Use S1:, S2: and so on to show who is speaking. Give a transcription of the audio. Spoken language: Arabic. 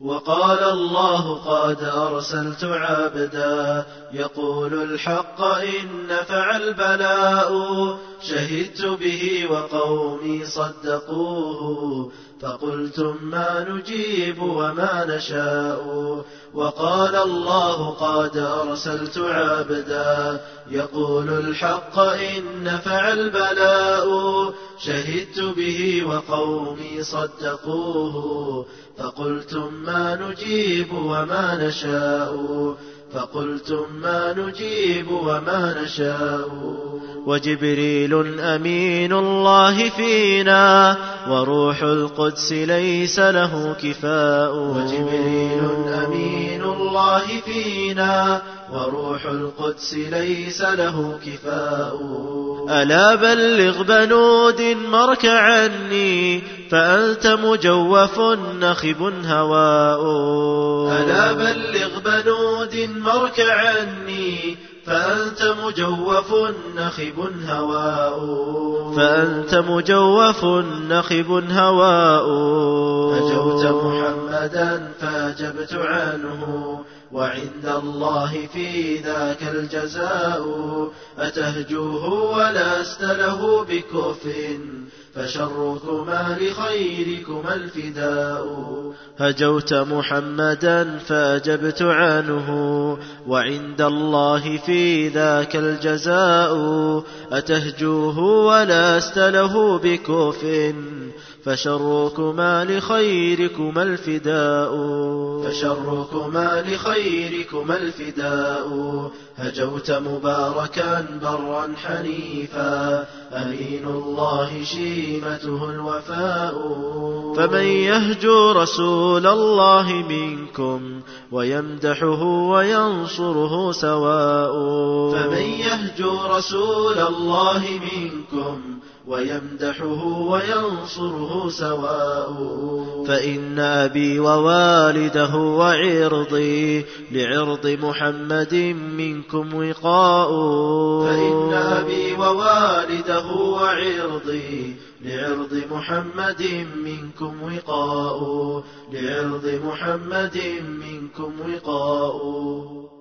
S1: وقال الله قد أرسلت عبدا. يقول الحق إن نفع البلاء. شهدت به وقومي صدقوه. فقلتم ما نجيب وما نشاء. وقال الله قد أرسلت عبدا. يقول الحق إن نفع البلاء. شهدت به وقومي صدقوه. فقلتم ما نجيب وما نشاء. فقلتم ما نجيب وما نشاء.
S2: وجبريل أمين الله فينا وروح القدس ليس له كفاء.
S1: وجبريل أمين الله فينا وروح القدس ليس له كفاء.
S2: ألا بلغ بنود مرك عني فأنت مجوف نخب هواء
S1: ألا بلغ بنود مرك عني فأنت مجوف نخب هواء.
S2: فأنت مجوف نخب هواء.
S1: أجوت محمدا فأجبت عنه. وعند الله في ذاك الجزاء. أتهجوه ولست له بكفء فشركما لخيركما الفداء.
S2: هجوت محمدا فأجبت عنه. وعند الله في ذاك الجزاء أتهجوه ولست له بكفء فشركما لخيركما الفداء
S1: فشركما لخيركما الفداء هجوت مباركا برا حنيفا أمين الله شيمته الوفاء
S2: فمن يهجو رسول الله منكم ويمدحه وينصره سواء
S1: فمن يهجو رسول الله منكم ويمدحه وينصره سواء
S2: فإن أبي ووالده وعرضي لعرض محمد منكم وقاء
S1: فإن أبي ووالده وعرضي لعرض محمد منكم وقاء لعرض محمد منكم وقاء.